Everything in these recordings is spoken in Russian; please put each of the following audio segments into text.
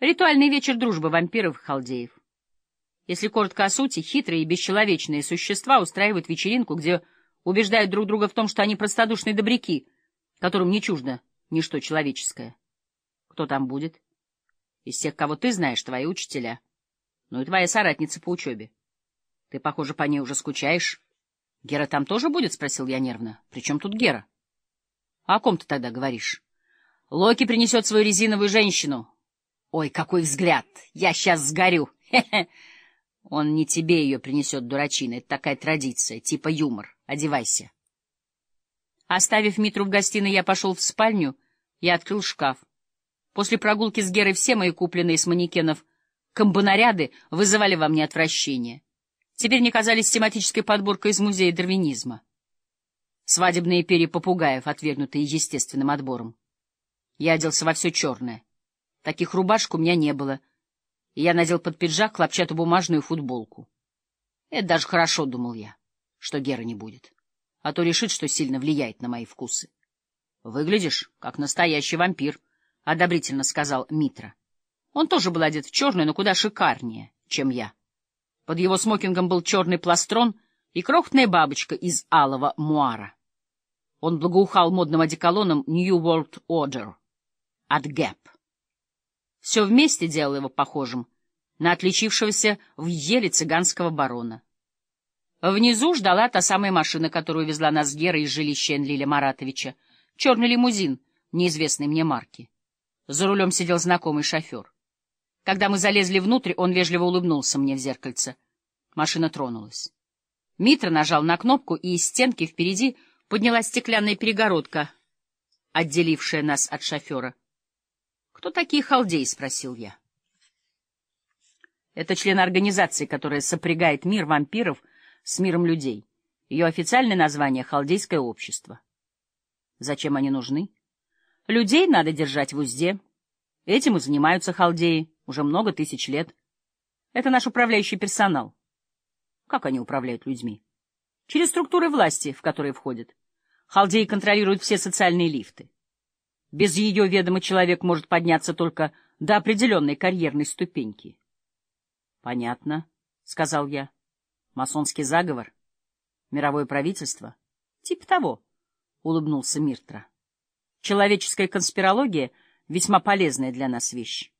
Ритуальный вечер дружбы вампиров и халдеев. Если коротко о сути, хитрые и бесчеловечные существа устраивают вечеринку, где убеждают друг друга в том, что они простодушные добряки, которым не чуждо ничто человеческое. Кто там будет? Из тех, кого ты знаешь, твои учителя. Ну и твоя соратница по учебе. Ты, похоже, по ней уже скучаешь. Гера там тоже будет? — спросил я нервно. — При чем тут Гера? — о ком ты тогда говоришь? — Локи принесет свою резиновую женщину. Ой, какой взгляд! Я сейчас сгорю! Он не тебе ее принесет, дурачина. Это такая традиция, типа юмор. Одевайся. Оставив Митру в гостиной, я пошел в спальню и открыл шкаф. После прогулки с Герой все мои купленные с манекенов комбонаряды вызывали во мне отвращение. Теперь не казались тематической подборкой из музея дарвинизма. Свадебные перья попугаев, отвергнутые естественным отбором. Я оделся во все черное. Таких рубашек у меня не было, и я надел под пиджак хлопчатобумажную футболку. Это даже хорошо, — думал я, — что Гера не будет, а то решит, что сильно влияет на мои вкусы. — Выглядишь, как настоящий вампир, — одобрительно сказал Митра. Он тоже был одет в черное, но куда шикарнее, чем я. Под его смокингом был черный пластрон и крохотная бабочка из алого муара. Он благоухал модным одеколоном New World Order от Gap. Все вместе делало его похожим на отличившегося в еле цыганского барона. Внизу ждала та самая машина, которую везла нас Гера из жилища Энлиля Маратовича, черный лимузин неизвестной мне марки. За рулем сидел знакомый шофер. Когда мы залезли внутрь, он вежливо улыбнулся мне в зеркальце. Машина тронулась. Митра нажал на кнопку, и из стенки впереди поднялась стеклянная перегородка, отделившая нас от шофера. «Кто такие халдеи?» — спросил я. Это член организации, которая сопрягает мир вампиров с миром людей. Ее официальное название — Халдейское общество. Зачем они нужны? Людей надо держать в узде. Этим и занимаются халдеи уже много тысяч лет. Это наш управляющий персонал. Как они управляют людьми? Через структуры власти, в которые входят. Халдеи контролируют все социальные лифты. Без ее ведома человек может подняться только до определенной карьерной ступеньки. — Понятно, — сказал я. — Масонский заговор? Мировое правительство? — Тип того, — улыбнулся Миртра. Человеческая конспирология — весьма полезная для нас вещь.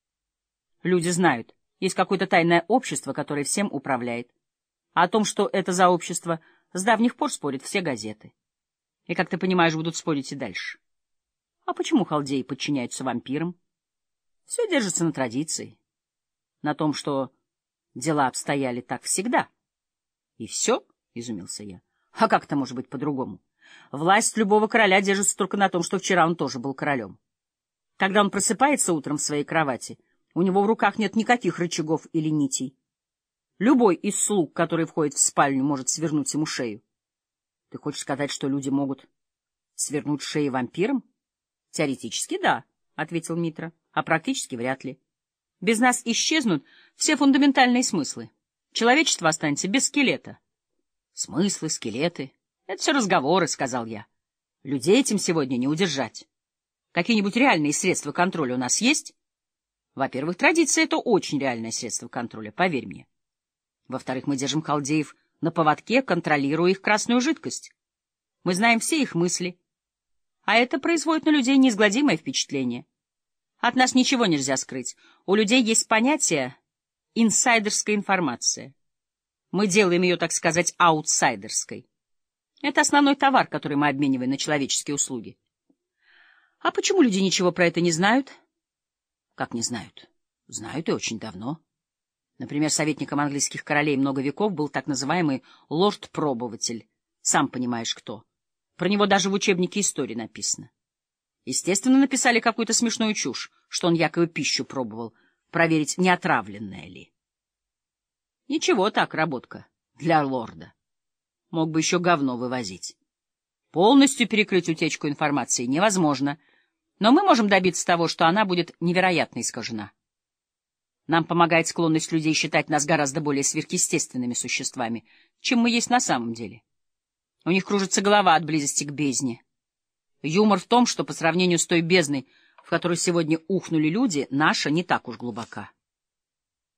Люди знают, есть какое-то тайное общество, которое всем управляет. А о том, что это за общество, с давних пор спорят все газеты. И, как ты понимаешь, будут спорить и дальше. А почему халдеи подчиняются вампирам? Все держится на традиции, на том, что дела обстояли так всегда. И все, — изумился я. А как это может быть по-другому? Власть любого короля держится только на том, что вчера он тоже был королем. Когда он просыпается утром в своей кровати, у него в руках нет никаких рычагов или нитей. Любой из слуг, который входит в спальню, может свернуть ему шею. Ты хочешь сказать, что люди могут свернуть шеи вампирам? Теоретически да, — ответил Митра, — а практически вряд ли. Без нас исчезнут все фундаментальные смыслы. Человечество останется без скелета. Смыслы, скелеты — это все разговоры, — сказал я. Людей этим сегодня не удержать. Какие-нибудь реальные средства контроля у нас есть? Во-первых, традиция — это очень реальное средство контроля, поверь мне. Во-вторых, мы держим халдеев на поводке, контролируя их красную жидкость. Мы знаем все их мысли — а это производит на людей неизгладимое впечатление. От нас ничего нельзя скрыть. У людей есть понятие «инсайдерская информация». Мы делаем ее, так сказать, аутсайдерской. Это основной товар, который мы обмениваем на человеческие услуги. А почему люди ничего про это не знают? Как не знают? Знают и очень давно. Например, советником английских королей много веков был так называемый лорд-пробователь. Сам понимаешь, кто. Про него даже в учебнике истории написано. Естественно, написали какую-то смешную чушь, что он якобы пищу пробовал, проверить, не отравленная ли. Ничего так, работка для лорда. Мог бы еще говно вывозить. Полностью перекрыть утечку информации невозможно, но мы можем добиться того, что она будет невероятно искажена. Нам помогает склонность людей считать нас гораздо более сверхъестественными существами, чем мы есть на самом деле. У них кружится голова от близости к бездне. Юмор в том, что по сравнению с той бездной, в которую сегодня ухнули люди, наша не так уж глубока.